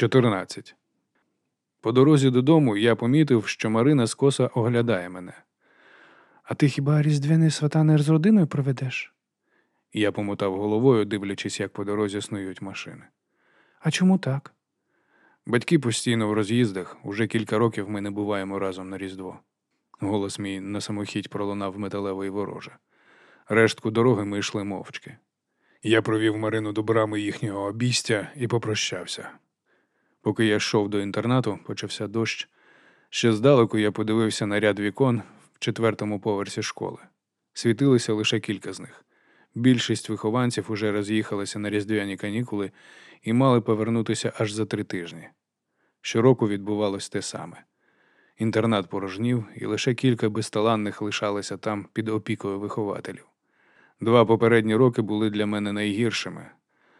14. По дорозі додому я помітив, що Марина скоса оглядає мене. А ти хіба різдвяні свята не з родиною проведеш? Я помотав головою, дивлячись, як по дорозі снують машини. А чому так? Батьки постійно в роз'їздах, уже кілька років ми не буваємо разом на Різдво. Голос мій на самохідь пролунав металево і вороже. Рештку дороги ми йшли мовчки. Я провів Марину до брами їхнього обійстя і попрощався. Поки я йшов до інтернату, почався дощ. Ще здалеку я подивився на ряд вікон в четвертому поверсі школи. Світилося лише кілька з них. Більшість вихованців уже роз'їхалися на різдвяні канікули і мали повернутися аж за три тижні. Щороку відбувалось те саме. Інтернат порожнів, і лише кілька безталанних лишалися там під опікою вихователів. Два попередні роки були для мене найгіршими,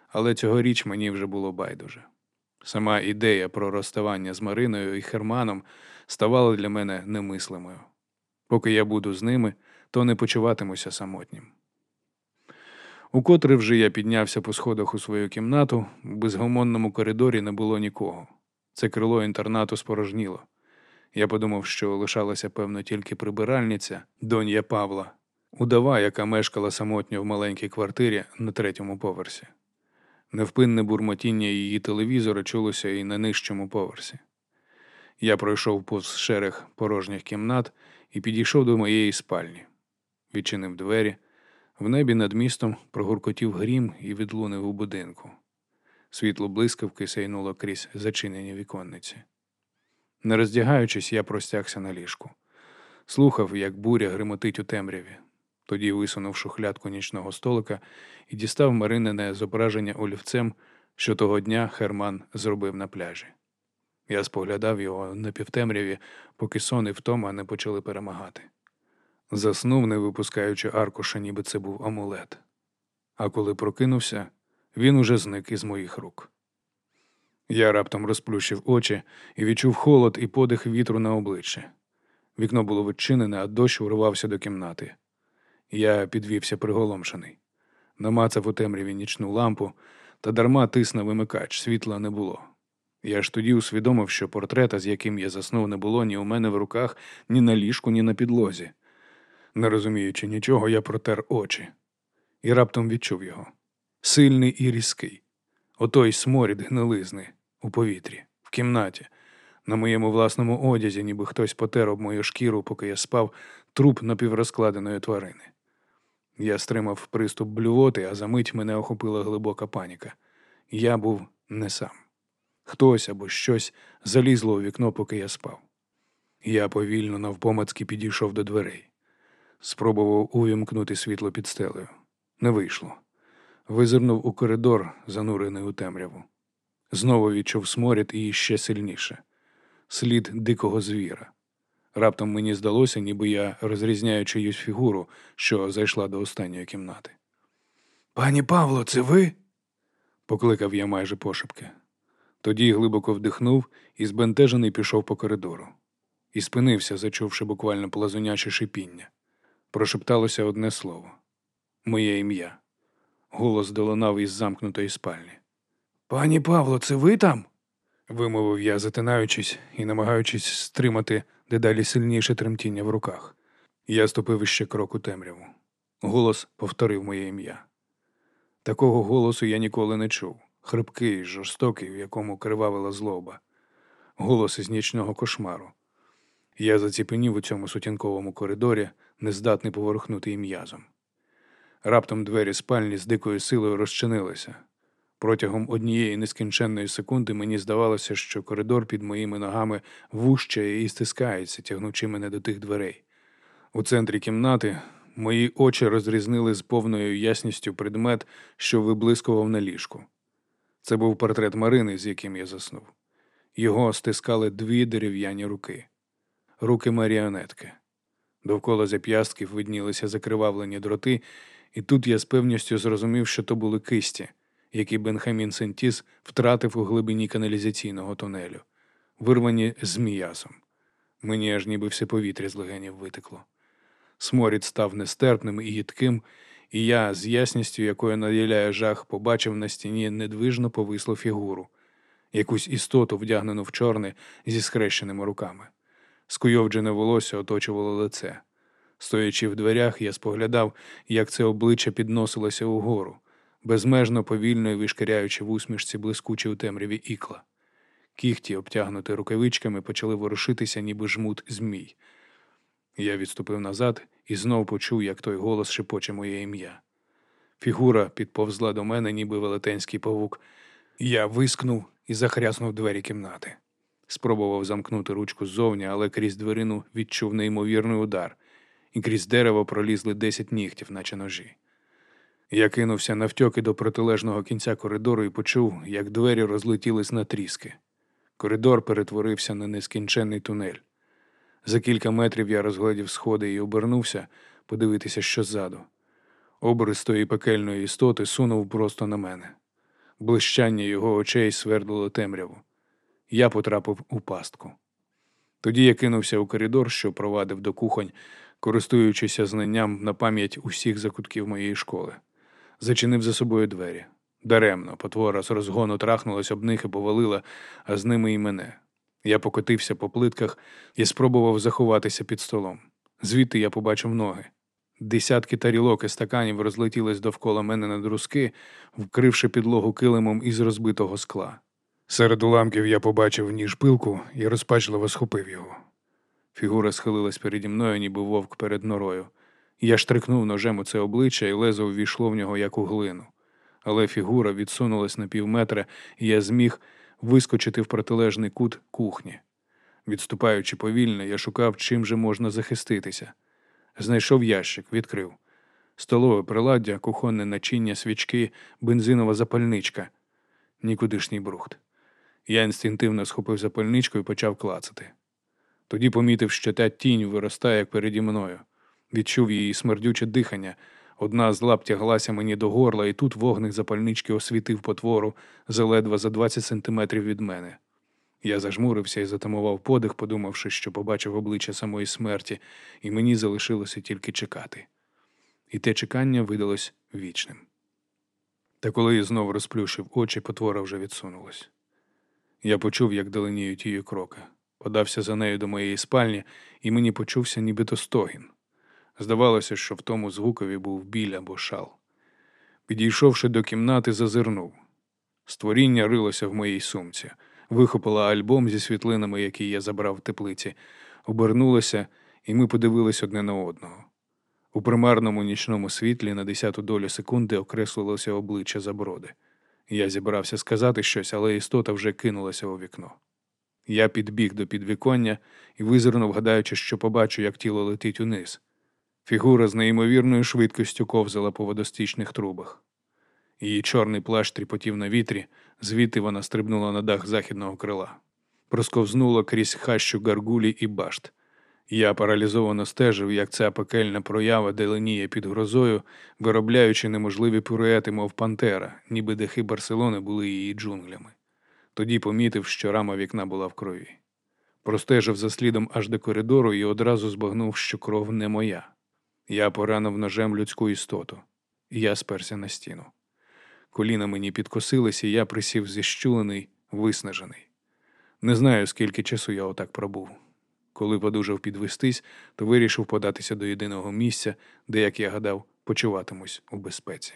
але цьогоріч мені вже було байдуже. Сама ідея про розставання з Мариною і Херманом ставала для мене немислимою. Поки я буду з ними, то не почуватимуся самотнім. Укотре вже я піднявся по сходах у свою кімнату, в безгомонному коридорі не було нікого. Це крило інтернату спорожніло. Я подумав, що лишалася, певно, тільки прибиральниця, донья Павла, удава, яка мешкала самотньо в маленькій квартирі на третьому поверсі. Невпинне бурмотіння її телевізора чулося і на нижчому поверсі. Я пройшов повз шерех порожніх кімнат і підійшов до моєї спальні. Відчинив двері. В небі над містом прогуркотів грім і відлунив у будинку. Світло блискавки сяйнуло крізь зачинені віконниці. Не роздягаючись, я простягся на ліжку. Слухав, як буря гримотить у темряві. Тоді висунув шухлядку нічного столика і дістав Маринине зображення олівцем, що того дня Херман зробив на пляжі. Я споглядав його на півтемряві, поки сон і втома не почали перемагати. Заснув, не випускаючи аркуша, ніби це був амулет. А коли прокинувся, він уже зник із моїх рук. Я раптом розплющив очі і відчув холод і подих вітру на обличчі. Вікно було відчинене, а дощ урвався до кімнати. Я підвівся приголомшений. Намацав у темряві нічну лампу, та дарма тисна вимикач, світла не було. Я ж тоді усвідомив, що портрета, з яким я заснув, не було ні у мене в руках, ні на ліжку, ні на підлозі. Не розуміючи нічого, я протер очі і раптом відчув його сильний і різкий. Отой сморід гнилизни у повітрі, в кімнаті, на моєму власному одязі, ніби хтось потер об мою шкіру, поки я спав, труп напіврозкладеної тварини. Я стримав приступ блювоти, а за мить мене охопила глибока паніка. Я був не сам. Хтось або щось залізло у вікно, поки я спав. Я повільно навпомацьки підійшов до дверей. Спробував увімкнути світло під стелею. Не вийшло. Визирнув у коридор, занурений у темряву. Знову відчув сморід і ще сильніше слід дикого звіра. Раптом мені здалося, ніби я розрізняю чиюсь фігуру, що зайшла до останньої кімнати. Пані Павло, це ви? покликав я майже пошепки. Тоді глибоко вдихнув і збентежений пішов по коридору. І спинився, зачувши буквально плазуняче шипіння. Прошепталося одне слово моє ім'я. Голос долунав із замкнутої спальні. Пані Павло, це ви там? вимовив я, затинаючись і намагаючись стримати дедалі сильніше тремтіння в руках. Я ступив іще крок у темряву. Голос повторив моє ім'я. Такого голосу я ніколи не чув. Хрипкий, жорстокий, в якому кривавила злоба. Голос із нічного кошмару. Я заціпенів у цьому сутінковому коридорі, нездатний поворухнути і м'язом. Раптом двері спальні з дикою силою розчинилися. Протягом однієї нескінченної секунди мені здавалося, що коридор під моїми ногами вущає і стискається, тягнучи мене до тих дверей. У центрі кімнати мої очі розрізнили з повною ясністю предмет, що виблискував на ліжку. Це був портрет Марини, з яким я заснув. Його стискали дві дерев'яні руки, руки маріонетки. Довкола зап'ястків виднілися закривавлені дроти, і тут я з певністю зрозумів, що то були кисті які Бенхамін Сентіс втратив у глибині каналізаційного тунелю, вирвані з м'ясом. Мені аж ніби все повітря з легенів витекло. Сморід став нестерпним і їдким, і я, з ясністю, якою наділяє жах, побачив на стіні недвижно повислу фігуру. якусь істоту, вдягнену в чорне зі схрещеними руками. Скуйовджене волосся оточувало лице. Стоячи в дверях, я споглядав, як це обличчя підносилося угору, безмежно повільно і вишкіряючи в усмішці блискучі у темряві ікла. Кіхті, обтягнуті рукавичками, почали ворушитися, ніби жмут змій. Я відступив назад і знов почув, як той голос шепоче моє ім'я. Фігура підповзла до мене, ніби велетенський павук. Я вискнув і захряснув двері кімнати. Спробував замкнути ручку ззовні, але крізь дверину відчув неймовірний удар, і крізь дерево пролізли десять нігтів, наче ножі. Я кинувся навтьоки до протилежного кінця коридору і почув, як двері розлетілись на тріски. Коридор перетворився на нескінченний тунель. За кілька метрів я розгледів сходи і обернувся подивитися, що ззаду. Обрис тої пекельної істоти сунув просто на мене. Блищання його очей свердлило темряву. Я потрапив у пастку. Тоді я кинувся у коридор, що провадив до кухонь, користуючися знанням на пам'ять усіх закутків моєї школи. Зачинив за собою двері. Даремно, потвора з розгону трахнулась об них і повалила, а з ними і мене. Я покотився по плитках і спробував заховатися під столом. Звідти я побачив ноги. Десятки тарілок і стаканів розлетілись довкола мене на друзки, вкривши підлогу килимом із розбитого скла. Серед уламків я побачив ніж пилку і розпачливо схопив його. Фігура схилилась переді мною, ніби вовк перед норою. Я штрикнув ножем у це обличчя і лезо ввійшло в нього як у глину. Але фігура відсунулась на півметра, і я зміг вискочити в протилежний кут кухні. Відступаючи повільно, я шукав, чим же можна захиститися. Знайшов ящик, відкрив. Столове приладдя, кухонне начиння, свічки, бензинова запальничка. Нікудишній брухт. Я інстинктивно схопив запальничку і почав клацати. Тоді помітив, що та тінь виростає переді мною. Відчув її смердюче дихання. Одна з лап тяглася мені до горла, і тут вогник запальнички освітив потвору заледве за 20 сантиметрів від мене. Я зажмурився і затамував подих, подумавши, що побачив обличчя самої смерті, і мені залишилося тільки чекати. І те чекання видалось вічним. Та коли я знов розплющив очі, потвора вже відсунулась. Я почув, як даленіють її кроки. Подався за нею до моєї спальні, і мені почувся нібито стогін. Здавалося, що в тому звукові був біль або шал. Підійшовши до кімнати, зазирнув. Створіння рилося в моїй сумці, вихопила альбом зі світлинами, які я забрав в теплиці, обернулася, і ми подивились одне на одного. У примарному нічному світлі на десяту долю секунди окреслилося обличчя заброди. Я зібрався сказати щось, але істота вже кинулася у вікно. Я підбіг до підвіконня і визирнув, гадаючи, що побачу, як тіло летить униз. Фігура з неймовірною швидкістю ковзала по водостічних трубах. Її чорний плащ тріпотів на вітрі, звідти вона стрибнула на дах західного крила. Просковзнула крізь хащу гаргулі і башт. Я паралізовано стежив, як ця пекельна проява деленіє під грозою, виробляючи неможливі пюрети, мов пантера, ніби дахи Барселони були її джунглями. Тоді помітив, що рама вікна була в крові. Простежив за слідом аж до коридору і одразу збагнув, що кров не моя. Я поранив ножем людську істоту, я сперся на стіну. Коліна мені підкосилися, і я присів зіщулений, виснажений. Не знаю, скільки часу я отак пробув. Коли подужав підвестись, то вирішив податися до єдиного місця, де, як я гадав, почуватимусь у безпеці.